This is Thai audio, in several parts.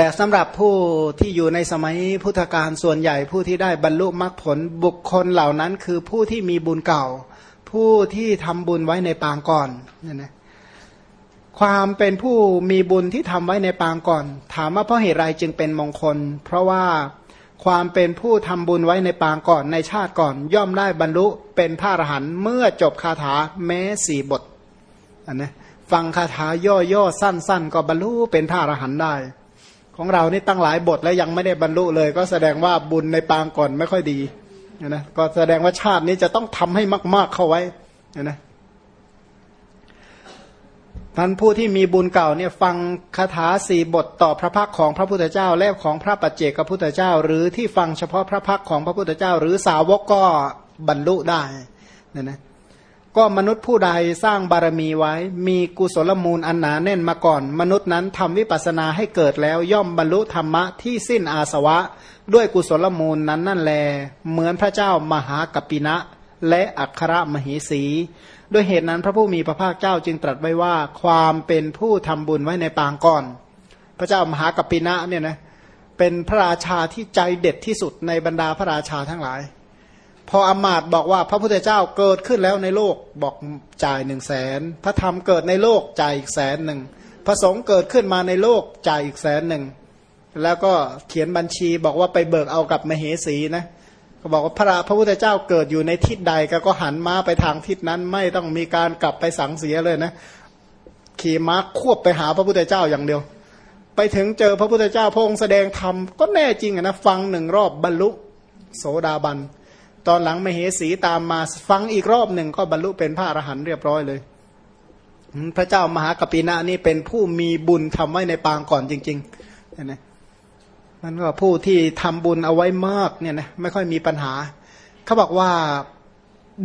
แต่สำหรับผู้ที่อยู่ในสมัยพุทธกาลส่วนใหญ่ผู้ที่ได้บรรลุมรรคผลบุคคลเหล่านั้น คือผู้ที่มีบุญเก่า ผู้ที่ทำบุญไว้ในปางก่อนเนี่ยนะความเป็นผู้มีบุญที่ทำไว้ในปางก่อน ถามว่าเพราะเหตุไรจึงเป็นมงคล เพราะว่าความเป็นผู้ทำบุญไว้ในปางก่อนในชาติก่อน ย่อมได้บรรลุเป็นพระอรหันต์เมื่อจบคาถาแม้สี่บทอันนะฟังคาถาย่อๆสั้น ๆ ก็บรรลุเป็นพระอรหันต์ได้ ของเรานี่ตั้งหลายบทแล้วยังไม่ได้บรรลุเลย ก็แสดงว่าบุญในปางก่อนไม่ค่อยดีนะก็แสดงว่าชาตินี้จะต้องทำให้มาก ๆเข้าไว้นะท่านผู้ที่มีบุญเก่าเนี่ยฟังคาถาสี่บทต่อพระพักของพระพุทธเจ้าและของพระปัจเจกพระพุทธเจ้า หรือที่ฟังเฉพาะพระพักของพระพุทธเจ้า หรือสาวกก็บรรลุได้นี่นะ ก็มนุษย์ผู้ใดสร้างบารมีไว้ มีกุศลมูลอันหนาแน่นมาก่อน มนุษย์นั้นทำวิปัสนาให้เกิดแล้วย่อมบรรลุธรรมะที่สิ้นอาสวะ ด้วยกุศลมูลนั้นนั่นแล เหมือนพระเจ้ามหากัปปินะ และอัครมหิสี ด้วยเหตุนั้นพระผู้มีพระภาคเจ้าจึงตรัสไว้ว่า ความเป็นผู้ทำบุญไว้ในปางก่อน พระเจ้ามหากัปปินะเนี่ยนะเป็นพระราชาที่ใจเด็ดที่สุดในบรรดาพระราชาทั้งหลาย พออมาตบอกว่าพระพุทธเจ้าเกิดขึ้นแล้วในโลกบอกจ่ายหนึ่งแสนพระธรรมเกิดในโลกจ่ายอีกแสนหนึ่งพระสงฆ์เกิดขึ้นมาในโลกจ่ายอีกแสนหนึ่งแล้วก็เขียนบัญชีบอกว่าไปเบิกเอากับมเหสีนะก็บอกว่าพระพระพุทธเจ้าเกิดอยู่ในทิศใดก็ก็หันม้าไปทางทิศนั้น ไม่ต้องมีการกลับไปสังเสียเลยนะ ขี่ม้าควบไปหาพระพุทธเจ้าอย่างเดียว ไปถึงเจอพระพุทธเจ้าพระองค์แสดงธรรมก็แน่จริงนะฟังหนึ่งรอบบรรลุโสดาบัน ตอนหลังมเหสีตามมาฟังอีกรอบหนึ่งก็บรรลุเป็นพระอรหันต์เรียบร้อยเลย พระเจ้ามหากปินะนี่เป็นผู้มีบุญทำไว้ในปางก่อนจริงๆนะมันก็ผู้ที่ทำบุญเอาไว้มากเนี่ยนะไม่ค่อยมีปัญหา เขาบอกว่า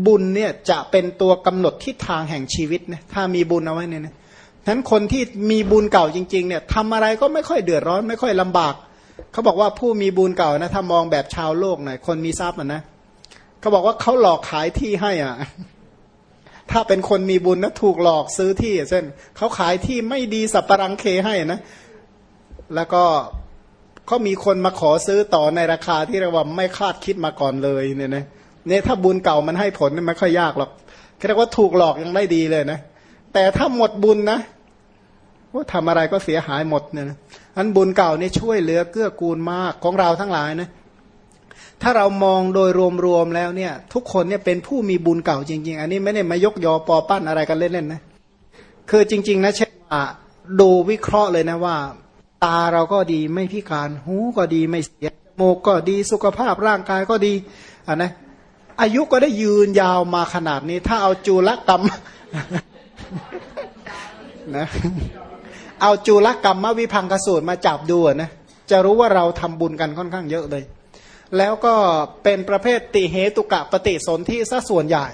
บุญเนี่ยจะเป็นตัวกำหนดทิศทางแห่งชีวิตนะถ้ามีบุญเอาไว้เนี่ยนะฉะนั้นคนที่มีบุญเก่าจริงๆเนี่ยทำอะไรก็ไม่ค่อยเดือดร้อน ไม่ค่อยลำบาก เขาบอกว่าผู้มีบุญเก่านะถ้ามองแบบชาวโลกหน่อยคนมีทรัพย์นะ เขาบอกว่าเขาหลอกขายที่ให้อะ ถ้าเป็นคนมีบุญนะถูกหลอกซื้อที่เช่นเขาขายที่ไม่ดีสับปะรังเคให้นะ แล้วก็เขามีคนมาขอซื้อต่อในราคาที่เราว่าไม่คาดคิดมาก่อนเลยเนี่ยนะเนี่ยถ้าบุญเก่ามันให้ผลมันไม่ค่อยยากหรอกเรียกว่าถูกหลอกยังได้ดีเลยนะ แต่ถ้าหมดบุญนะว่าทำอะไรก็เสียหายหมดเนี่ยนะอันบุญเก่านี่ช่วยเหลือเกื้อกูลมากของเราทั้งหลายนะ ถ้าเรามองโดยรวมๆแล้วเนี่ย ทุกคนเนี่ยเป็นผู้มีบุญเก่าจริง ๆ อันนี้ไม่ได้มายกยอปอปั้นอะไรกันเล่นๆนะคือจริง ๆ นะเช่นดูวิเคราะห์เลยนะว่า ตาเราก็ดีไม่พิการ หูก็ดีไม่เสียจมูกก็ดีสุขภาพร่างกายก็ดีอ่านะอายุก็ได้ยืนยาวมาขนาดนี้ ถ้าเอาจุลกรรมนะเอาจุลกรรมมาวิพังกสูตรมาจับดูนะจะรู้ว่าเราทำบุญกันค่อนข้างเยอะเลย แล้วก็เป็นประเภทติเหตุกะปฏิสนธิซะส่วนใหญ่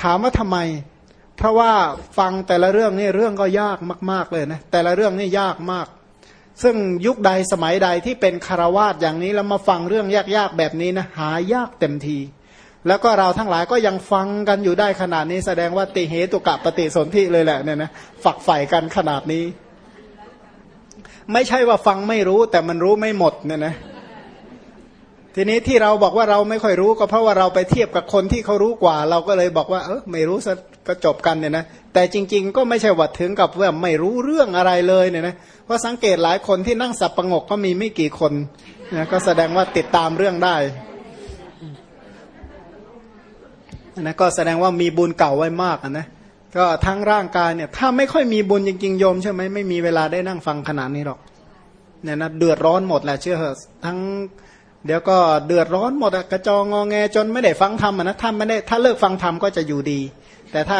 ถามว่าทำไม เพราะว่าฟังแต่ละเรื่องนี่เรื่องก็ยากมาก ๆเลยนะแต่ละเรื่องนี่ยากมาก ซึ่งยุคใดสมัยใดที่เป็นคารวาสอย่างนี้แล้วมาฟังเรื่องยากๆแบบนี้นะหายากเต็มที แล้วก็เราทั้งหลายก็ยังฟังกันอยู่ได้ขนาดนี้ แสดงว่าติเหตุกะปฏิสนธิเลยแหละเนี่ยนะฝักใฝ่กันขนาดนี้ ไม่ใช่ว่าฟังไม่รู้แต่มันรู้ไม่หมดเนี่ยนะ ทีนี้ที่เราบอกว่าเราไม่ค่อยรู้ก็เพราะว่าเราไปเทียบกับคนที่เขารู้กว่า เราก็เลยบอกว่าเออไม่รู้ก็จบกันเนี่ยนะแต่จริง ๆ ก็ไม่ใช่วัดถึงกับว่าไม่รู้เรื่องอะไรเลยเนี่ยนะเพราะสังเกตหลายคนที่นั่งสับประงกก็มีไม่กี่คนนะก็แสดงว่าติดตามเรื่องได้นะก็แสดงว่ามีบุญเก่าไว้มากนะก็ทั้งร่างกายเนี่ย ถ้าไม่ค่อยมีบุญจริงๆโยมใช่ไหมไม่มีเวลาได้นั่งฟังขนาดนี้หรอกเนี่ยนะเดือดร้อนหมดแหละเชื่อเหอะทั้ง เดี๋ยวก็เดือดร้อนหมดกระจองงอแงจนไม่ได้ฟังธรรมนะถ้าไม่ได้ถ้าเลิกฟังธรรมก็จะอยู่ดี แต่ถ้า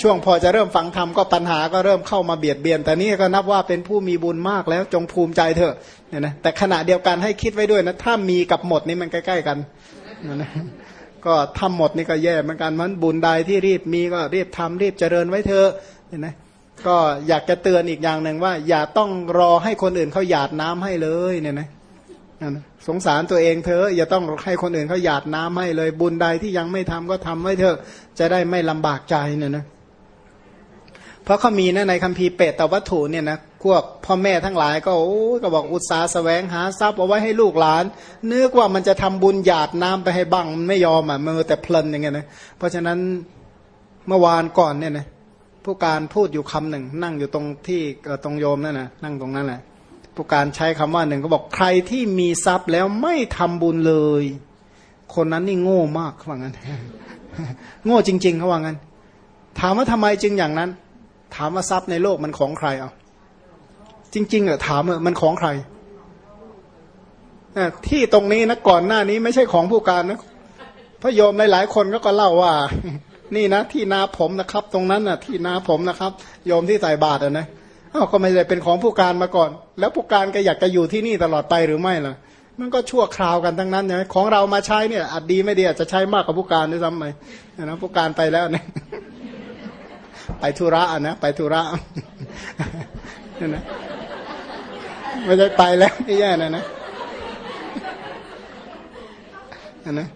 ช่วงพอจะเริ่มฟังธรรมก็ปัญหาก็เริ่มเข้ามาเบียดเบียน แต่นี่ก็นับว่าเป็นผู้มีบุญมากแล้วจงภูมิใจเถอะเนี่ยนะแต่ขณะเดียวกันให้คิดไว้ด้วยนะถ้ามีกับหมดนี่มันใกล้ ๆ กันนะก็ทำหมดนี่ก็แย่เหมือนกันมันบุญใดที่รีบมีก็รีบทำรีบเจริญไว้เถอะเห็นไหมก็อยากจะเตือนอีกอย่างหนึ่งว่า อย่าต้องรอให้คนอื่นเขาหยาดน้ำให้เลยเนี่ยนะ สงสารตัวเองเธออย่าต้องให้คนอื่นเขาหยาดน้ำให้เลย บุญใดที่ยังไม่ทำก็ทำไว้เถอะจะได้ไม่ลำบากใจเนี่ยนะเพราะเขามีนะในคัมภีร์เปตตวัตถุเนี่ยนะควกพ่อแม่ทั้งหลายก็โอ้ก็บอกอุตสาห์แสวงหาทรัพย์เอาไว้ให้ลูกหลานนึกว่ามันจะทำบุญหยาดน้ำไปให้บ้างมันไม่ยอมอะมือแต่เพลินอย่างเงี้ยนะเพราะฉะนั้นเมื่อวานก่อนเนี่ยนะผู้การพูดอยู่คำหนึ่ง นั่งอยู่ตรงที่ตรงโยมนั่นนะนั่งตรงนั้นแหละ ผู้การใช้คำว่าหนึ่งก็บอกใครที่มีทรัพย์แล้วไม่ทำบุญเลย คนนั้นนี่โง่มากเขาว่างั้น โง่จริง ๆเขาว่างั้น ถามว่าทำไมจึงอย่างนั้น ถามว่าทรัพย์ในโลกมันของใครเอาจริง ๆเออถามเออมันของใครที่ตรงนี้นะก่อนหน้านี้ไม่ใช่ของผู้การนะพระโยมหลายๆคนก็ก็เล่าว่า นี่นะ ที่นาผมนะครับ ตรงนั้นนะที่นาผมนะครับ โยมที่ใส่บาตรนะ อ้าวก็ไม่ได้เป็นของผู้การมาก่อน แล้วผู้การก็อยากจะอยู่ที่นี่ตลอดไปหรือไม่ล่ะ มันก็ชั่วคราวกันทั้งนั้นใช่ไหมของเรามาใช้เนี่ยอาจดีไม่ดีอาจจะใช้มากกว่าผู้การด้วยซ้ำไปนะผู้การไปแล้วเนี่ยไปธุระนะไปธุระนี่นะไม่ได้ไปแล้วไม่แย่นะนะนะ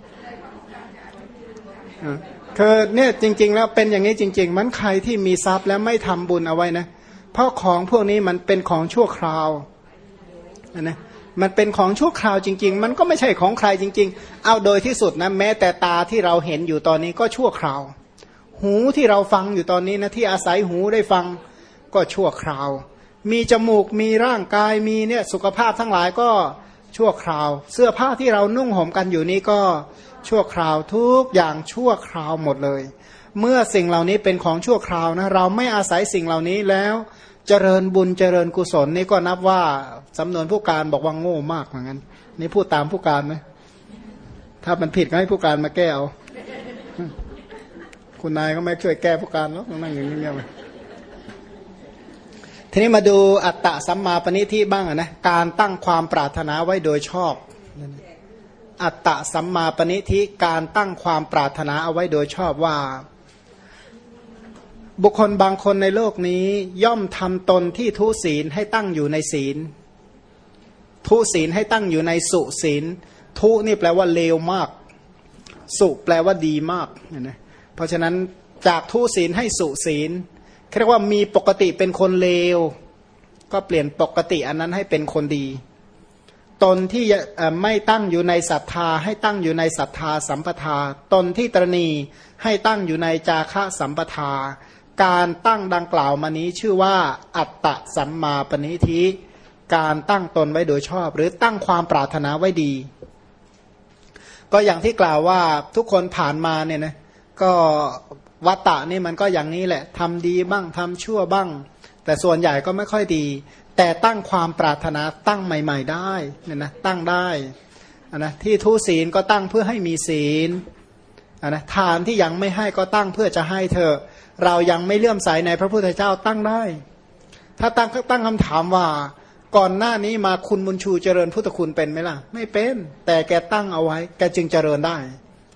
คือเนี่ยจริง ๆ แล้วเป็นอย่างนี้จริง ๆ มันใครที่มีทรัพย์แล้วไม่ทำบุญเอาไว้นะ เพราะของพวกนี้มันเป็นของชั่วคราวนะมันเป็นของชั่วคราวจริง ๆ มันก็ไม่ใช่ของใครจริง ๆ เอาโดยที่สุดนะแม้แต่ตาที่เราเห็นอยู่ตอนนี้ก็ชั่วคราว หูที่เราฟังอยู่ตอนนี้นะที่อาศัยหูได้ฟังก็ชั่วคราว มีจมูกมีร่างกายมีเนี่ยสุขภาพทั้งหลายก็ชั่วคราว เสื้อผ้าที่เรานุ่งห่มกันอยู่นี้ก็ชั่วคราวทุกอย่างชั่วคราวหมดเลย เมื่อสิ่งเหล่านี้เป็นของชั่วคราวนะเราไม่อาศัยสิ่งเหล่านี้แล้ว เจริญบุญเจริญกุศลนี่ก็นับว่าสำนวนผู้การบอกว่าโง่มากเหมือนกันนี่พูดตามผู้การไหมถ้ามันผิดก็ให้ผู้การมาแก้เอาคุณนายก็ไม่ช่วยแก้ผู้การหรอกนั่งอย่างนี้เงียบทีนี้มาดูอัตตะสัมมาปณิทิบ้างนะการตั้งความปรารถนาไว้โดยชอบ อัตตะสัมมาปณิทิการตั้งความปรารถนาเอาไว้โดยชอบว่า บุคคลบางคนในโลกนี้ย่อมทำตนที่ทุศีลให้ตั้งอยู่ในศีล ทุศีลให้ตั้งอยู่ในสุศีล ทุนี่แปลว่าเลวมาก สุแปลว่าดีมากนะเพราะฉะนั้นจากทุศีลให้สุศีลเรียกว่ามีปกติเป็นคนเลว ก็เปลี่ยนปกติอันนั้นให้เป็นคนดี ตนที่ไม่ตั้งอยู่ในศรัทธา ให้ตั้งอยู่ในศรัทธาสัมปทา ตนที่ตรณีให้ตั้งอยู่ในจาคะสัมปทา การตั้งดังกล่าวมานี้ชื่อว่า อัตตะสัมมาปณิธิการตั้งตนไว้โดยชอบ หรือตั้งความปรารถนาไว้ดี ก็อย่างที่กล่าวว่าทุกคนผ่านมาเนี่ยนะก็วัตตะนี่มันก็อย่างนี้แหละทำดีบ้างทำชั่วบ้าง แต่ส่วนใหญ่ก็ไม่ค่อยดี แต่ตั้งความปรารถนาตั้งใหม่ ๆ ได้เนี่ยนะตั้งได้นะที่ทุศีลก็ตั้งเพื่อให้มีศีลนะทานที่ยังไม่ให้ก็ตั้งเพื่อจะให้เธอ เรายังไม่เลื่อมใสในพระพุทธเจ้าตั้งได้ ถ้าตั้งตั้งคำถามว่า ก่อนหน้านี้มาคุณบุญชูเจริญพุทธคุณเป็นไหมล่ะ ไม่เป็น แต่แกตั้งเอาไว้ แกจึงเจริญได้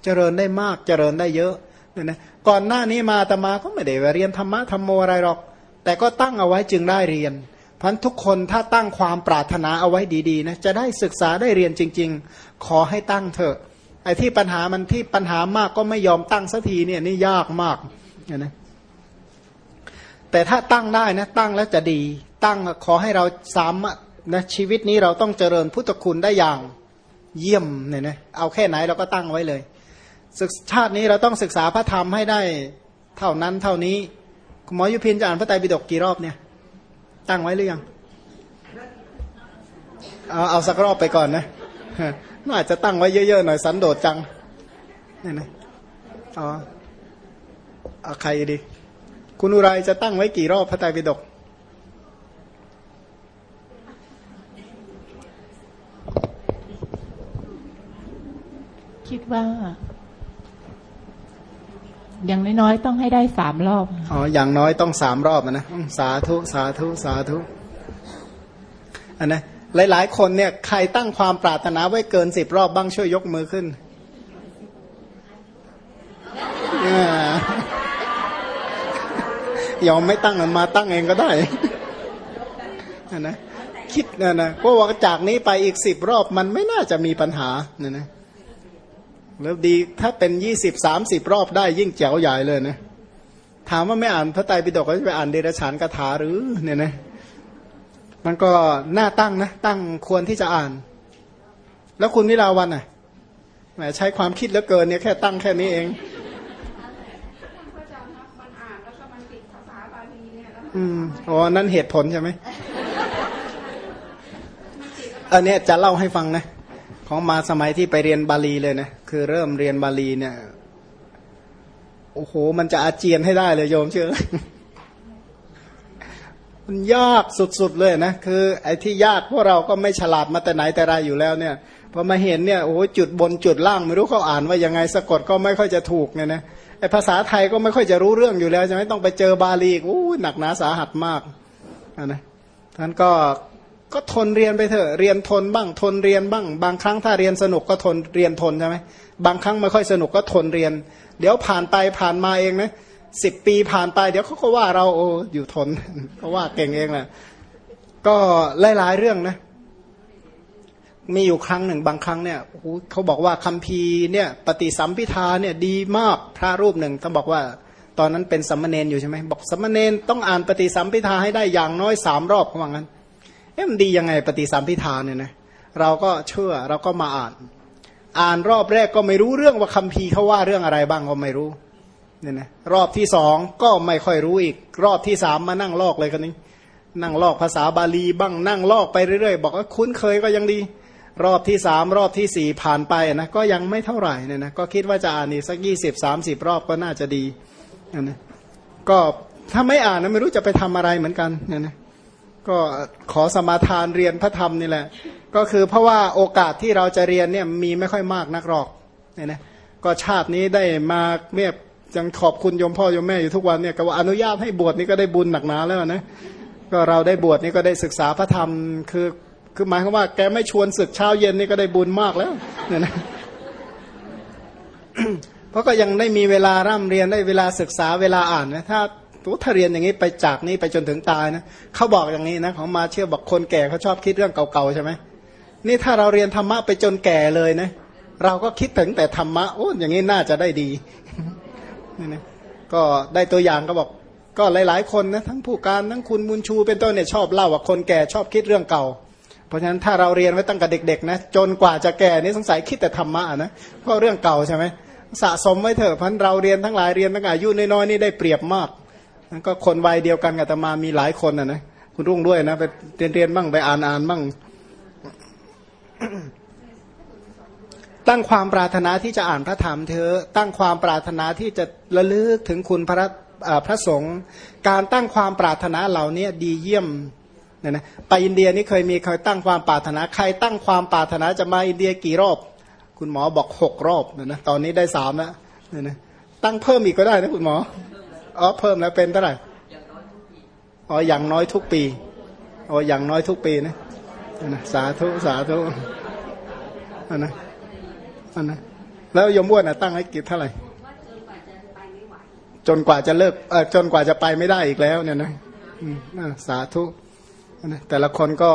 เจริญได้มากเจริญได้เยอะเนี่ยนะก่อนหน้านี้มาตมาก็ไม่ได้เรียนธรรมะธรรมโมอะไรหรอก แต่ก็ตั้งเอาไว้จึงได้เรียนพันทุกคนถ้าตั้งความปรารถนาเอาไว้ดีๆนะจะได้ศึกษาได้เรียนจริง ๆ ขอให้ตั้งเถอะไอ้ที่ปัญหามันที่ปัญหามากก็ไม่ยอมตั้งสักทีเนี่ยนี่ยากมากเนี่ยนะ แต่ถ้าตั้งได้นะตั้งแล้วจะดี ตั้งขอให้เราสามารถนะชีวิตนี้เราต้องเจริญพุทธคุณได้อย่างเยี่ยมเนี่ยนะเอาแค่ไหนเราก็ตั้งไว้เลยศึกชาตินี้เราต้องศึกษาพระธรรมให้ได้เท่านั้นเท่านี้หมอยุพินจะอ่านพระไตรปิฎกกี่รอบเนี่ย ตั้งไว้หรือยังเอาเอาสักรอบไปก่อนนะน่าจะตั้งไว้เยอะๆหน่อยสันโดษจังนี่นะอ๋อเอาใครดี คุณอุไรจะตั้งไว้กี่รอบพระไตรปิฎกคิดว่า อย่างน้อยๆต้องให้ได้สามรอบ อ๋อ อย่างน้อยต้องสามรอบนะ สาธุ สาธุ สาธุ อันนะหลายๆ คนเนี่ย ใครตั้งความปรารถนาไว้เกินสิบรอบบ้างช่วยยกมือขึ้น ยอมไม่ตั้งมาตั้งเองก็ได้นนะคิดนะนะเพราะว่าจากนี้ไปอีกสิบรอบมันไม่น่าจะมีปัญหาเนี่ยนะแล้วดีถ้าเป็นยี่สิบสามสิบรอบได้ยิ่งแจ๋วใหญ่เลยนะถามว่าไม่อ่านพระไตรปิฎกก็จะไปอ่านเดรัจฉานคาถาหรือเนี่ยนะมันก็น่าตั้งนะ ตั้งควรที่จะอ่าน แล้วคุณวิลาวันอะแหมใช้ความคิดแล้วเกินเนี่ยแค่ตั้งแค่นี้เอง อืมอ๋อนั่นเหตุผลใช่ไหมอันเนี้ยจะเล่าให้ฟังนะ ของมาสมัยที่ไปเรียนบาลีเลยนะ คือเริ่มเรียนบาลีเนี่ย โอ้โห มันจะอาเจียนให้ได้เลยโยมเชื่อมันยากสุดๆเลยนะ คือ ไอ้ที่ยากพวกเราก็ไม่ฉลาดมาแต่ไหนแต่ไรอยู่แล้วเนี่ย พอมาเห็นเนี่ยโอ้จุดบนจุดล่างไม่รู้เขาอ่านว่ายังไงสะกดก็ไม่ค่อยจะถูกเนี่ยนะไอภาษาไทยก็ไม่ค่อยจะรู้เรื่องอยู่แล้วใช่ไหมต้องไปเจอบาลีโอ้หนักหนาสาหัสมากนะท่านก็ก็ทนเรียนไปเถอะเรียนทนบ้างทนเรียนบ้าง บางครั้งถ้าเรียนสนุกก็ทนเรียนทนใช่ไหมบางครั้งไม่ค่อยสนุกก็ทนเรียน เดี๋ยวผ่านไปผ่านมาเองนะสิบปีผ่านไป เดี๋ยวเขาก็ว่าเราโอ้อยู่ทนเขาว่าเก่งเองแหละก็หลายๆเรื่องนะ มีอยู่ครั้งหนึ่งบางครั้งเนี่ยเขาบอกว่าคัมภีร์เนี่ยปฏิสัมพิทาเนี่ยดีมากพระรูปหนึ่งเขาบอกว่า ตอนนั้นเป็นสัมมเนนอยู่ใช่ไหมบอกสัมมเนนต้องอ่านปฏิสัมพิทาให้ได้อย่างน้อยสามรอบเขาว่างั้นเอ๊ะมันดียังไงปฏิสัมพิทาเนี่ยนะเราก็เชื่อเราก็มาอ่าน อ่านรอบแรกก็ไม่รู้เรื่องว่าคัมภีร์เขาว่าเรื่องอะไรบ้างก็ไม่รู้เนี่ยนะรอบที่สองก็ไม่ค่อยรู้อีก รอบที่สามมานั่งลอกเลยกันนี้ นั่งลอกภาษาบาลีบ้างนั่งลอกไปเรื่อยๆ บอกว่าคุ้นเคยก็ยังดี รอบที่สามรอบที่สี่ผ่านไปนะก็ยังไม่เท่าไหร่เนี่ยนะก็คิดว่าจะอ่านอีกสักยี่สิบสามสิบรอบก็น่าจะดีนะก็ถ้าไม่อ่านนะไม่รู้จะไปทำอะไรเหมือนกันเนี่ยนะก็ขอสมาทานเรียนพระธรรมนี่แหละ ก็คือเพราะว่าโอกาสที่เราจะเรียนเนี่ยมีไม่ค่อยมากนักหรอกเนี่ยนะก็ชาตินี้ได้มาเมียยังขอบคุณยมพ่อยมแม่อยู่ทุกวันเนี่ยก็ว่าอนุญาตให้บวชนี่ก็ได้บุญหนักหนาแล้วนะก็เราได้บวชนี่ก็ได้ศึกษาพระธรรม คือ คือหมายความว่าแกไม่ชวนศึกเช้าเย็นนี่ก็ได้บุญมากแล้วเนี่ยนะเพราะก็ยังได้มีเวลาร่ำเรียนได้เวลาศึกษาเวลาอ่านนะถ้าถ้าเรียนอย่างนี้ไปจากนี้ไปจนถึงตายนะเขาบอกอย่างนี้นะของมาเชื่อบอกคนแก่เขาชอบคิดเรื่องเก่าๆใช่ไหมนี่ถ้าเราเรียนธรรมะไปจนแก่เลยนะเราก็คิดถึงแต่ธรรมะโอ้อย่างนี้น่าจะได้ดีนี่นะก็ได้ตัวอย่างก็บอก ก็หลาย ๆ คนนะทั้งผู้การทั้งคุณมุนชูเป็นต้นเนี่ยชอบเล่าว่าคนแก่ชอบคิดเรื่องเก่า เพราะฉะนั้นถ้าเราเรียนไว้ตั้งแต่เด็กๆนะจนกว่าจะแก่นี่สงสัยคิดแต่ธรรมะนะเพราะเรื่องเก่าใช่ไหมสะสมไว้เถอะพันเราเรียนทั้งหลายเรียนตั้งอายุน้อยๆนี่ได้เปรียบมากก็คนวัยเดียวกันกับตมามีหลายคนนะนะคุณรุ่งด้วยนะไปเรียนเรียนบ้างไปอ่านอ่านบ้างตั้งความปรารถนาที่จะอ่านพระธรรมเธอตั้งความปรารถนาที่จะระลึกถึงคุณพระพระสงฆ์การตั้งความปรารถนาเหล่านี้ดีเยี่ยม เนี่ยนะไปอินเดียนี่เคยมีเคยตั้งความปรารถนาใครตั้งความปรารถนาจะมาอินเดียกี่รอบ คุณหมอบอกหกรอบเนี่ยนะตอนนี้ได้สามแล้วเนี่ยนะตั้งเพิ่มอีกก็ได้นะคุณหมออ๋อเพิ่มแล้วเป็นเท่าไหร่อ๋ออย่างน้อยทุกปีอ๋ออย่างน้อยทุกปีนะนะสาธุสาธุอันนะอันนะแล้วยมบ้วนนะตั้งให้กี่เท่าไหร่จนกว่าจะเลิกเออจนกว่าจะไปไม่ได้อีกแล้วเนี่ยนะสาธุ แต่ละคนก็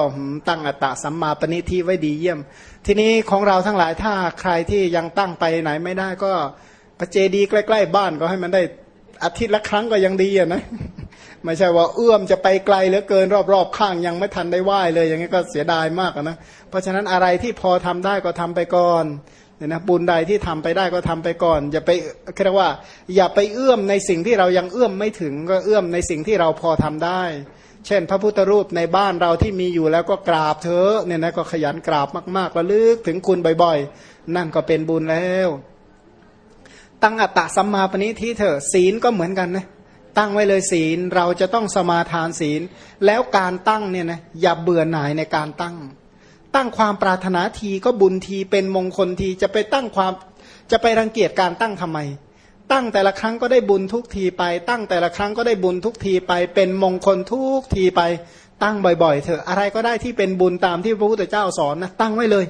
ตั้งอัตตะสัมมาปณิทิไว้ดีเยี่ยม ทีนี้ของเราทั้งหลายถ้าใครที่ยังตั้งไปไหนไม่ได้ก็ประเจดีใกล้ ๆ บ้านก็ให้มันได้อาทิตย์ละครั้งก็ยังดีอะนะไม่ใช่ว่าเอื้อมจะไปไกลเหลือเกินรอบๆข้างยังไม่ทันได้ไหว้เลย อย่างนี้ก็เสียดายมากนะเพราะฉะนั้นอะไรที่พอทำได้ก็ทำไปก่อนเนี่ยนะบุญใดที่ทำไปได้ก็ทำไปก่อน อย่าไปเรียกว่า อย่าไปเอื้อมในสิ่งที่เรายังเอื้อมไม่ถึงก็เอื้อมในสิ่งที่เราพอทำได้ เช่น พระพุทธรูปในบ้านเราที่มีอยู่แล้วก็กราบเถอะเนี่ยนะก็ขยันกราบมากๆระลึกถึงคุณบ่อยๆ นั่นก็เป็นบุญแล้ว ตั้งอัตตะสัมมาปณิที่เถอะศีลก็เหมือนกันนะตั้งไว้เลยศีลเราจะต้องสมาทานศีล แล้วการตั้งเนี่ยนะอย่าเบื่อหน่ายในการตั้ง ตั้งความปรารถนาทีก็บุญทีเป็นมงคลทีจะไปตั้งความจะไปรังเกียจการตั้งทำไม ตั้งแต่ละครั้งก็ได้บุญทุกทีไป ตั้งแต่ละครั้งก็ได้บุญทุกทีไป เป็นมงคลทุกทีไป ตั้งบ่อยๆ เถอะอะไรก็ได้ที่เป็นบุญตามที่พระพุทธเจ้าสอนนะตั้งไว้เลย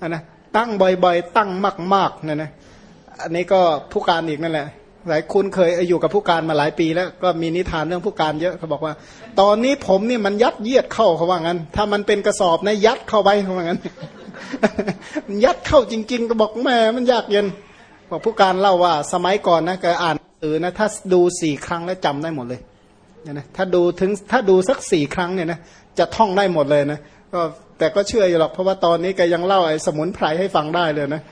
นนะตั้งบ่อยๆ ตั้งมากๆเนี่ยนะอันนี้ก็ผู้การอีกนั่นแหละหลายคุณเคยอยู่กับผู้การมาหลายปีแล้วก็มีนิทานเรื่องผู้การเยอะเขาบอกว่า ตอนนี้ผมนี่มันยัดเยียดเข้าเขาว่างั้น ถ้ามันเป็นกระสอบนะยัดเข้าไปเขาว่างั้นยัดเข้าจริง ๆ ก็บอกแม่มันยากเย็น บอกผู้การเล่าว่าสมัยก่อนนะแกอ่านสือนะถ้าดูสี่ครั้งแล้วจำได้หมดเลยเนี่ยนะถ้าดูถึงถ้าดูสักสี่ครั้งเนี่ยนะจะท่องได้หมดเลยนะก็แต่ก็เชื่ออยู่หรอกเพราะว่าตอนนี้แกยังเล่าไอ้สมุนไพรให้ฟังได้เลยนะ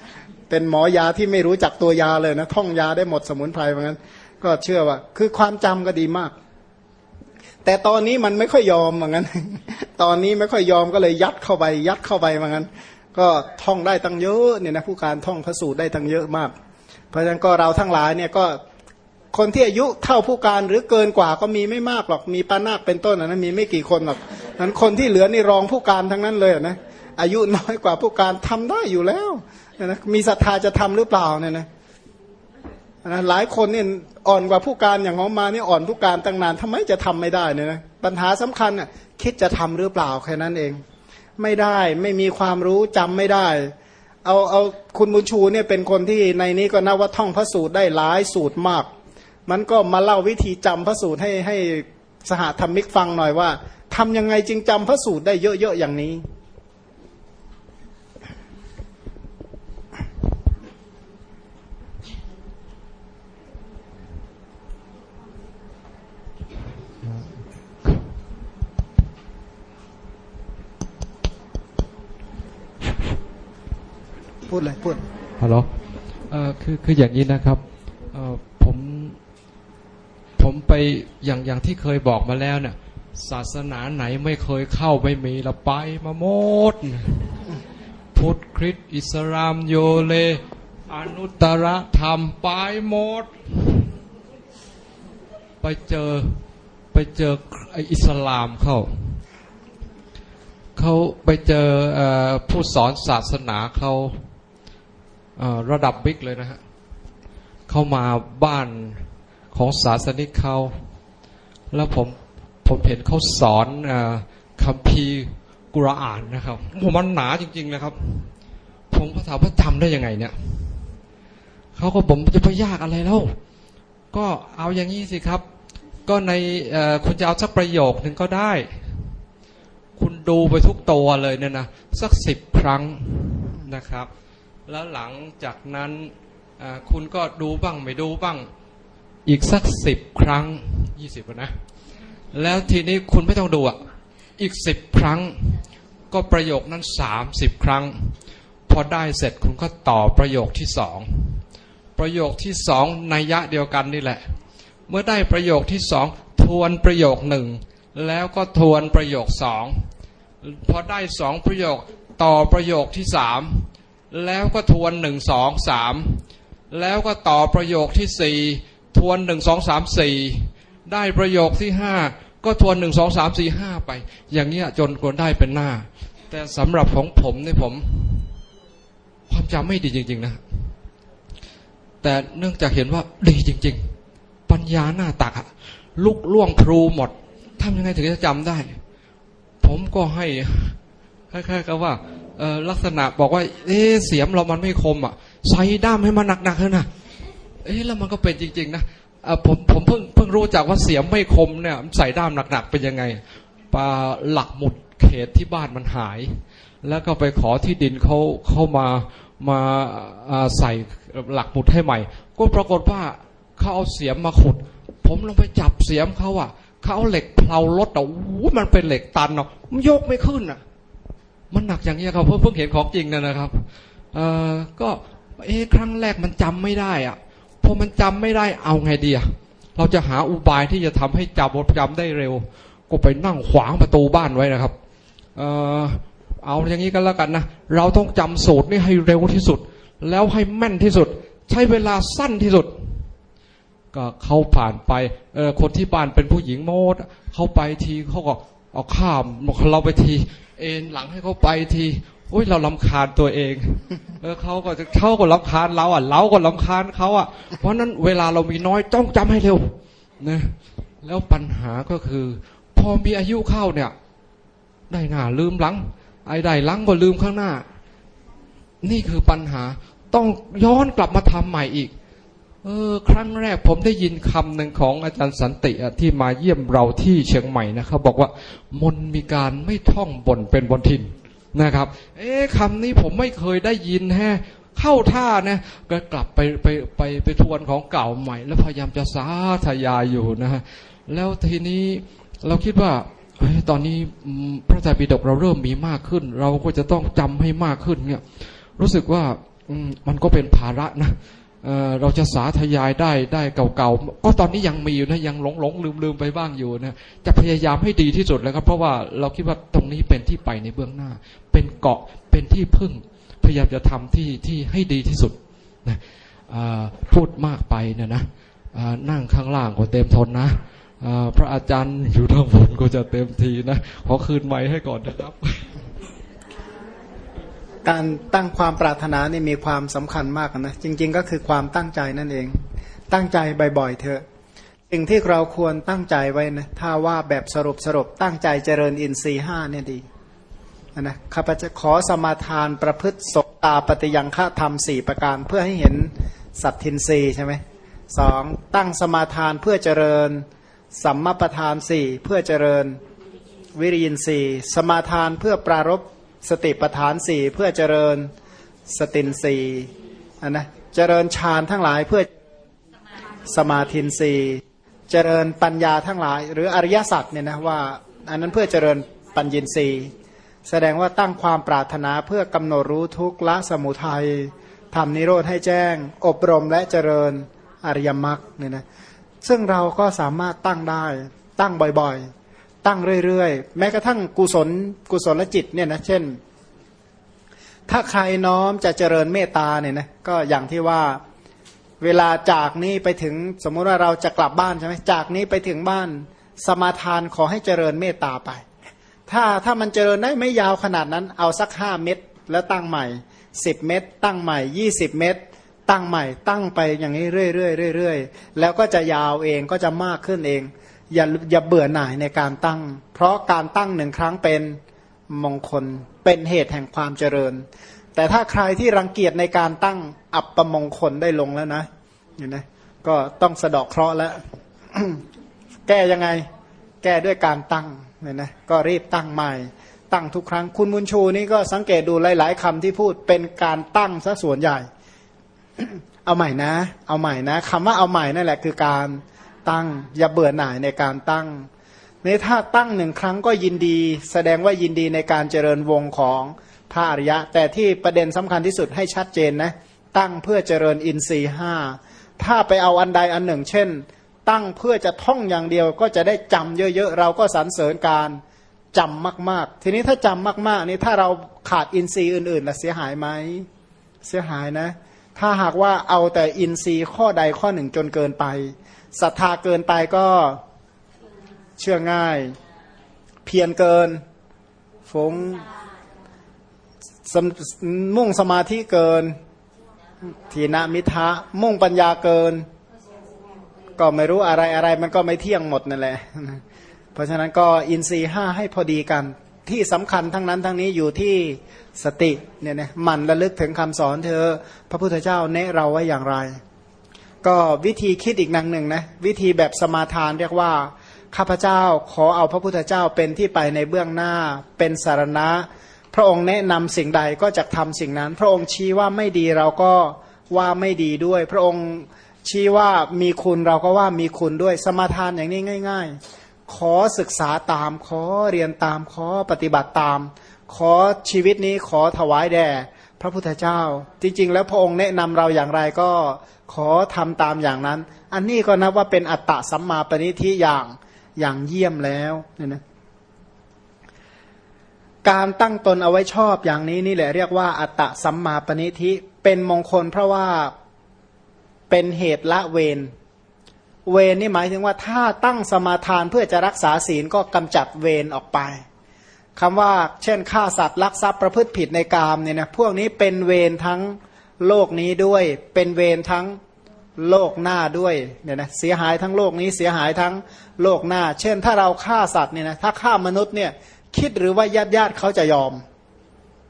เป็นหมอยาที่ไม่รู้จักตัวยาเลยนะท่องยาได้หมดสมุนไพรเหมือนกันก็เชื่อว่า คือความจำก็ดีมาก แต่ตอนนี้มันไม่ค่อยยอมเหมือนกันตอนนี้ไม่ค่อยยอมก็เลยยัดเข้าไป ยัดเข้าไปเหมือนกัน ก็ท่องได้ตั้งเยอะเนี่ยนะผู้การท่องพระสูตรได้ตั้งเยอะมาก เพราะฉะนั้นก็เราทั้งหลายเนี่ยก็คนที่อายุเท่าผู้การหรือเกินกว่าก็มีไม่มากหรอกมีปานาคเป็นต้นนะมีไม่กี่คนหรอกนั้นคนที่เหลือนี่รองผู้การทั้งนั้นเลยนะอายุน้อยกว่าผู้การทำได้อยู่แล้วนะมีศรัทธาจะทำหรือเปล่าเนี่ยนะนะหลายคนเนี่ยอ่อนกว่าผู้การอย่างของมานี่อ่อนผู้การตั้งนานทำไมจะทำไม่ได้เนี่ยนะปัญหาสำคัญอะคิดจะทำหรือเปล่าแค่นั้นเอง ไม่ได้ ไม่มีความรู้จำไม่ได้ เอาเอาคุณบุญชูเนี่ยเป็นคนที่ในนี้ก็นับว่าท่องพระสูตรได้หลายสูตรมาก มันก็มาเล่าวิธีจำพระสูตรให้ให้สหธรรมิกฟังหน่อยว่าทำยังไงจึงจำพระสูตรได้เยอะๆอย่างนี้ พูดเลยพูดฮัลโหลเอ่อคือคืออย่างนี้นะครับเอ่อผมผมไปอย่างอย่างที่เคยบอกมาแล้วเนี่ยศาสนาไหนไม่เคยเข้าไม่มีละไปมาหมด พุทธคริสต์อิสลามโยเล อนุตตรธรรมไปหมด ไปเจอไปเจอไออิสลามเข้าเขาไปเจออผู้สอนศาสนาเขา ระดับบิ๊กเลยนะฮะเข้ามาบ้านของศาสนิกเขาแล้วผมผมเห็นเขาสอนอคัมภีร์กุรอานนะครับโอ้มันหนาจริงๆนะครับ ผมก็ถามว่าจำได้ยังไงเนี่ยเขาก็ผมจะไปยากอะไรแล้ว ก็เอาอย่างนี้สิครับ ก็ในคุณจะเอาสักประโยคหนึ่งก็ได้ คุณดูไปทุกตัวเลยเนี่ยนะสักสิบครั้งนะครับ แล้วหลังจากนั้นคุณก็ดูบ้างไม่ดูบ้าง อีกสักสิบครั้งยี่สิบนะ แล้วทีนี้คุณไม่ต้องดูอะ อีกสิบครั้ง ก็ประโยคนั้นสามสิบครั้ง พอได้เสร็จคุณก็ต่อประโยคที่สองประโยคที่สองนัยยะเดียวกันนี่แหละ เมื่อได้ประโยคที่สองทวนประโยคหนึ่งแล้วก็ทวนประโยคสองพอได้สองประโยคต่อประโยคที่สาม แล้วก็ทวนหนึ่งสองสามแล้วก็ต่อประโยคที่สี่ทวนหนึ่งสองสามสี่ได้ประโยคที่ห้าก็ทวนหนึ่งสองสามสี่ห้าไป อย่างเงี้ยจนกว่าได้เป็นหน้า แต่สำหรับของผมเนี่ยผม ความจำไม่ดีจริง ๆ นะ แต่เนื่องจากเห็นว่าดีจริง ๆ ปัญญาหน้าตักอะลุกล่วงพลูหมดทำยังไงถึงจะจำได้ ผมก็ให้คล้ายๆกับว่า ลักษณะบอกว่า เอ๊เสียมเรามันไม่คมอะใส่ด้ามให้มันหนักๆเถอะนะเอ๊แล้วมันก็เป็นจริง ๆ นะผมผมเพิ่งเพิ่งรู้จักว่าเสียมไม่คมเนี่ยใส่ด้ามหนักๆเป็นยังไงปลาหลักหมุดเขตที่บ้านมันหาย แล้วก็ไปขอที่ดินเขาเข้ามามาใส่หลักหมุดให้ใหม่ ก็ปรากฏว่าเขาเอาเสียมมาขุด ผมลงไปจับเสียมเขาอะเขาเอาเหล็กเพลารถอะอู้มันเป็นเหล็กตันเนาะมันยกไม่ขึ้นอะ มันหนักอย่างนี้ครับเพิ่งเพิ่งเห็นของจริงนะนะครับเออก็เอ๊ครั้งแรกมันจำไม่ได้อะพอมันจำไม่ได้เอาไงดีอะเราจะหาอุบายที่จะทำให้จำจำได้เร็ว ก็ไปนั่งขวางประตูบ้านไว้นะครับ เออเอาอย่างนี้กันแล้วกันนะเราต้องจำสูตรนี่ให้เร็วที่สุด แล้วให้แม่นที่สุด ใช้เวลาสั้นที่สุด ก็เขาผ่านไปเออคนที่บ้านเป็นผู้หญิงโมดเขาไปทีเขาก็ เอาข้ามเราไปที เอ็นหลังให้เขาไปทีโอ้ยเราลำคาญตัวเองเออเขาก็จะเขาก็ลำคาญเราอะเราก็ลำคาญเขาอะ เพราะนั้นเวลาเรามีน้อยต้องจำให้เร็วนะแล้วปัญหาก็คือ พอมีอายุเข้าเนี่ย ได้หน้าลืมหลัง ไอ้ได้หลังก็ลืมข้างหน้า นี่คือปัญหาต้องย้อนกลับมาทำใหม่อีก เออครั้งแรกผมได้ยินคำหนึ่งของอาจารย์สันติที่มาเยี่ยมเราที่เชียงใหม่นะครับ บอกว่ามนมีการไม่ท่องบนเป็นบนทินนะครับ เอ๊ะคำนี้ผมไม่เคยได้ยินแฮะเข้าท่านะก็กลับไปไปไปไปทวนของเก่าใหม่ แล้วพยายามจะสาธยายอยู่นะฮะแล้วทีนี้เราคิดว่าตอนนี้พระไตรปิฎกเราเริ่มมีมากขึ้น เราก็จะต้องจำให้มากขึ้นเนี่ยรู้สึกว่าอืมันก็เป็นภาระนะ เราจะสาธยายได้ได้เก่าๆ ก็ตอนนี้ยังมีอยู่นะยังหลงหลงลืมลืมไปบ้างอยู่นะจะพยายามให้ดีที่สุดแล้วครับเพราะว่าเราคิดว่าตรงนี้เป็นที่ไปในเบื้องหน้า เป็นเกาะเป็นที่พึ่ง พยายามจะทำที่ที่ให้ดีที่สุดนะพูดมากไปเนี่ยนะนั่งข้างล่างก็เต็มทนนะพระอาจารย์อยู่ทางบนก็จะเต็มทีนะขอคืนไม้ให้ก่อนนะครับ การตั้งความปรารถนานี่มีความสำคัญมากนะจริง ๆ ก็คือความตั้งใจนั่นเอง ตั้งใจบ่อยๆเถอะสิ่งที่เราควรตั้งใจไว้นะถ้าว่าแบบสรุปสรุปตั้งใจเจริญอินทรีห้าเนี่ยดีนะข้าพเจ้าขอสมาทานประพฤติสกตาปฏิยังฆาธรรมสี่ประการเพื่อให้เห็นสัตทินรีใช่ไหมสองตั้งสมาทานเพื่อเจริญสัมมาประธานสี่เพื่อเจริญวิริยินสีสมาทานเพื่อปรารบ สติปทานสี่เพื่อเจริญสตินสีอันนะเจริญฌานทั้งหลายเพื่อสมาธินสีเจริญปัญญาทั้งหลาย หรืออริยสัจเนี่ยนะว่า อันนั้นเพื่อเจริญปัญญินสีแสดงว่าตั้งความปรารถนาเพื่อกำหนดรู้ทุกละสมุทัยทำนิโรธให้แจ้ง อบรมและเจริญอริยมรรคเนี่ยนะซึ่งเราก็สามารถตั้งได้ตั้งบ่อยๆ ตั้งเรื่อยๆ แม้กระทั่งกุศลกุศลจิตเนี่ยนะเช่น ถ้าใครน้อมจะเจริญเมตตาเนี่ยนะก็อย่างที่ว่าเวลาจากนี้ไปถึงสมมุติว่าเราจะกลับบ้านใช่ไหมจากนี้ไปถึงบ้านสมาทานขอให้เจริญเมตตาไป ถ้าถ้ามันเจริญได้ไม่ยาวขนาดนั้น เอาสักห้าเม็ดแล้วตั้งใหม่สิบเม็ดตั้งใหม่ยี่สิบเม็ดตั้งใหม่ตั้งไปอย่างนี้เรื่อยๆเรื่อยๆแล้วก็จะยาวเองก็จะมากขึ้นเอง อย่าอย่าเบื่อหน่ายในการตั้ง เพราะการตั้งหนึ่งครั้งเป็นมงคล เป็นเหตุแห่งความเจริญ แต่ถ้าใครที่รังเกียจในการตั้งอับประมงคลได้ลงแล้วนะเห็นไหมก็ต้องสะดอกเคราะห์แล้ว แก้ยังไง แก้ด้วยการตั้งเนี่ยนะก็รีบตั้งใหม่ ตั้งทุกครั้งคุณบุญชูนี่ก็สังเกตดูหลาย ๆคำที่พูดเป็นการตั้งซะส่วนใหญ่ เอาใหม่นะ เอาใหม่นะคำว่าเอาใหม่นั่นแหละคือการ ตั้ง อย่าเบื่อหน่ายในการตั้งนี่ถ้าตั้งหนึ่งครั้งก็ยินดี แสดงว่ายินดีในการเจริญวงของพระอริยะ แต่ที่ประเด็นสำคัญที่สุดให้ชัดเจนนะตั้งเพื่อเจริญอินทรีห้าถ้าไปเอาอันใดอันหนึ่ง เช่น ตั้งเพื่อจะท่องอย่างเดียวก็จะได้จำเยอะๆ เราก็สรรเสริญการจำมากๆ ทีนี้ถ้าจำมากๆนี่ถ้าเราขาดอินทรีย์อื่นๆละเสียหายไหมเสียหายนะ ถ้าหากว่าเอาแต่อินทรีย์ข้อใดข้อหนึ่งจนเกินไป ศรัทธาเกินไปก็เชื่อง่าย เพียรเกินฟงมุ่งสมาธิเกิน ทีนามิทะมุ่งปัญญาเกิน ก็ไม่รู้อะไรอะไรมันก็ไม่เที่ยงหมดนั่นแหละ เพราะฉะนั้นก็อินทรีห้าให้พอดีกัน ที่สำคัญทั้งนั้นทั้งนี้อยู่ที่สติเนี่ยนะมันระลึกถึงคำสอนเธอ พระพุทธเจ้าเนะเราไว้อย่างไร ก็วิธีคิดอีกนังหนึ่งนะวิธีแบบสมาทานเรียกว่า ข้าพเจ้าขอเอาพระพุทธเจ้าเป็นที่ไปในเบื้องหน้าเป็นสารณะ พระองค์แนะนำสิ่งใดก็จะทำสิ่งนั้น พระองค์ชี้ว่าไม่ดีเราก็ว่าไม่ดีด้วย พระองค์ชี้ว่ามีคุณเราก็ว่ามีคุณด้วยสมาทานอย่างนี้ง่าย ๆ ขอศึกษาตามขอเรียนตามขอปฏิบัติตาม ขอชีวิตนี้ขอถวายแด่พระพุทธเจ้า จริง ๆ แล้วพระองค์แนะนำเราอย่างไรก็ ขอทำตามอย่างนั้น อันนี้ก็นับว่าเป็นอัตตะสัมมาปณิทิอย่างอย่างเยี่ยมแล้วเนี่ยนะการตั้งตนเอาไว้ชอบอย่างนี้นี่แหละเรียกว่าอัตตะสัมมาปณิทิเป็นมงคลเพราะว่าเป็นเหตุละเวรเวรนี่หมายถึงว่าถ้าตั้งสมาทานเพื่อจะรักษาศีลก็กำจัดเวรออกไปคำว่าเช่นฆ่าสัตว์ลักทรัพย์ประพฤติผิดในกามเนี่ยนะพวกนี้เป็นเวรทั้ง โลกนี้ด้วยเป็นเวรทั้งโลกหน้าด้วยเนี่ยนะเสียหายทั้งโลกนี้เสียหายทั้งโลกหน้า เช่นถ้าเราฆ่าสัตว์เนี่ยนะถ้าฆ่ามนุษย์เนี่ยคิดหรือว่าญาติญาติเขาจะยอม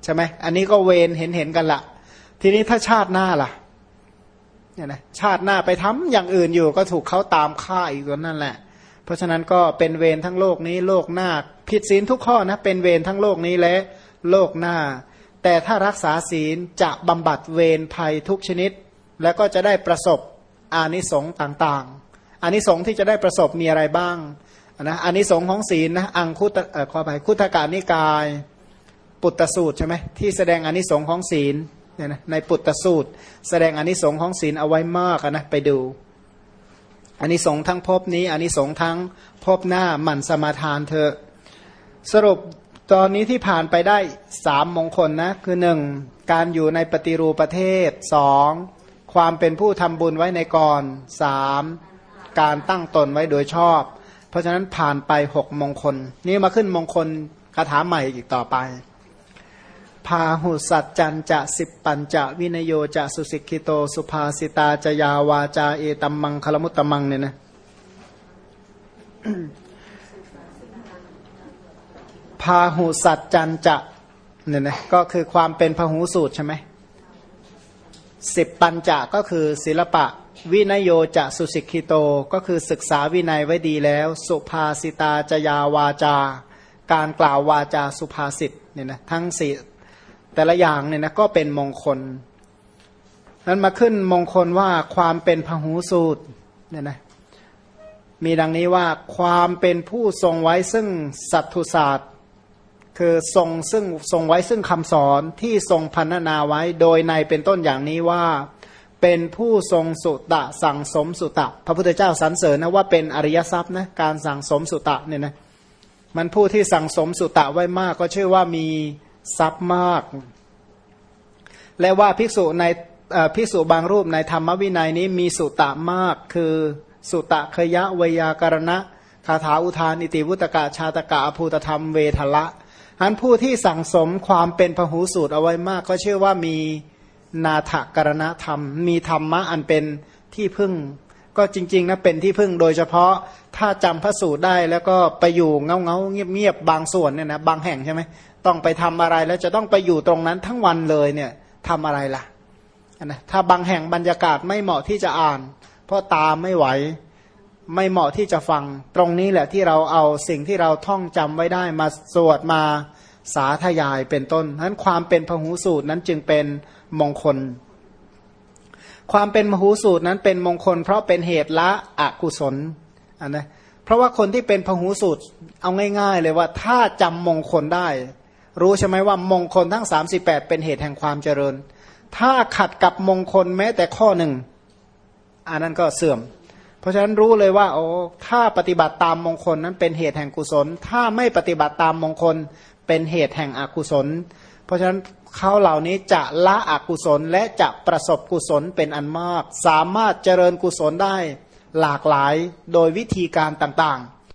ใช่ไหมอันนี้ก็เวรเห็นเห็นกันละทีนี้ถ้าชาติหน้าล่ะเนี่ยนะชาติหน้าไปทำอย่างอื่นอยู่ก็ถูกเขาตามฆ่าอีกนั่นแหละ เพราะฉะนั้นก็เป็นเวรทั้งโลกนี้โลกหน้า ผิดศีลทุกข้อนะเป็นเวรทั้งโลกนี้และโลกหน้า แต่ถ้ารักษาศีลจะบำบัดเวรภัยทุกชนิด แล้วก็จะได้ประสบอานิสงส์ต่างๆอานิสงส์ที่จะได้ประสบมีอะไรบ้างนะอันนี้สงส์ของศีลนะอังคุตเอ่อขอไปคุตการนิกาย ปุตตสูตรใช่ไหมที่แสดงอันนี้สงส์ของศีลเนี่ยนะในปุตตสูตร แสดงอันนี้สงส์ของศีลเอาไว้มากนะไปดูอันนี้สงส์ทั้งภพนี้อันนี้สงส์ทั้งภพหน้าหมั่นสมาทานเถอสรุป ตอนนี้ที่ผ่านไปได้สามมงคลนะคือหนึ่งการอยู่ในปฏิรูปประเทศสองความเป็นผู้ทำบุญไว้ในก่อนสามการตั้งตนไว้โดยชอบ เพราะฉะนั้นผ่านไปหกมงคล นี่มาขึ้นมงคลคาถาใหม่อีกต่อไป พาหุสัจจันจะสิบปัญจะวินโยจะสุสิกิโต สุภาสิตาจยาวาจาเอตัมมังคลมุตตมังเนี่ยนะ พาหุสัจจันจะเนี่ยนะก็คือความเป็นพหูสูตรใช่ไหมสิบปัญจะก็คือศิลปะ วินโยจะสุสิกิโต ก็คือศึกษาวินัยไว้ดีแล้ว สุภาสิตาจยาวาจา การกล่าววาจาสุภาษิตเนี่ยนะทั้งสี่แต่ละอย่างเนี่ยนะก็เป็นมงคล นั้นมาขึ้นมงคลว่าความเป็นพหูสูตรเนี่ยนะมีดังนี้ว่าความเป็นผู้ทรงไว้ซึ่งสัตถุศาสตร์ คือทรงซึ่งทรงไว้ซึ่งคำสอนที่ทรงพันนาไว้โดยในเป็นต้นอย่างนี้ว่า เป็นผู้ทรงสุตะสั่งสมสุตะ พระพุทธเจ้าสรรเสริญนะว่าเป็นอริยทรัพย์นะการสั่งสมสุตะเนี่ยนะมันผู้ที่สั่งสมสุตะไว้มากก็ชื่อว่ามีทรัพย์มาก และว่าภิกษุในภิกษุบางรูปในธรรมวินัยนี้มีสุตะมาก คือสุตะขยะวยาการณะคาถาอุทาน อิติวุตกะชาตกะอภูตธรรมเวทละ อันผู้ที่สั่งสมความเป็นพหูสูตรเอาไว้มาก ก็เชื่อว่ามีนาถกรณธรรม มีธรรมะอันเป็นที่พึ่ง ก็จริงๆนะเป็นที่พึ่งโดยเฉพาะถ้าจำพระสูตรได้แล้วก็ไปอยู่เงาเงาเงียบเงียบบางส่วนเนี่ยนะบางแห่งใช่ไหมต้องไปทำอะไรแล้วจะต้องไปอยู่ตรงนั้นทั้งวันเลยเนี่ยทำอะไรล่ะนะถ้าบางแห่งบรรยากาศไม่เหมาะที่จะอ่าน เพราะตาไม่ไหวไม่เหมาะที่จะฟัง ตรงนี้แหละที่เราเอาสิ่งที่เราท่องจำไว้ได้มาสวดมา สาธยายเป็นต้นนั้นความเป็นพหูสูตรนั้นจึงเป็นมงคล ความเป็นมหูสูตรนั้นเป็นมงคล เพราะเป็นเหตุละอกุศลอันนะเพราะว่าคนที่เป็นพหูสูตรเอาง่าย ๆ เลยว่าถ้าจำมงคลได้ รู้ใช่ไหมว่ามงคลทั้ง 38 เป็นเหตุแห่งความเจริญ ถ้าขัดกับมงคลแม้แต่ข้อหนึ่งอันนั้นก็เสื่อม เพราะฉะนั้นรู้เลยว่าโอ้ถ้าปฏิบัติตามมงคลนั้นเป็นเหตุแห่งกุศล ถ้าไม่ปฏิบัติตามมงคล เป็นเหตุแห่งอกุศล เพราะฉะนั้นเขาเหล่านี้จะละอกุศลและจะประสบกุศลเป็นอันมาก สามารถเจริญกุศลได้หลากหลายโดยวิธีการต่างๆ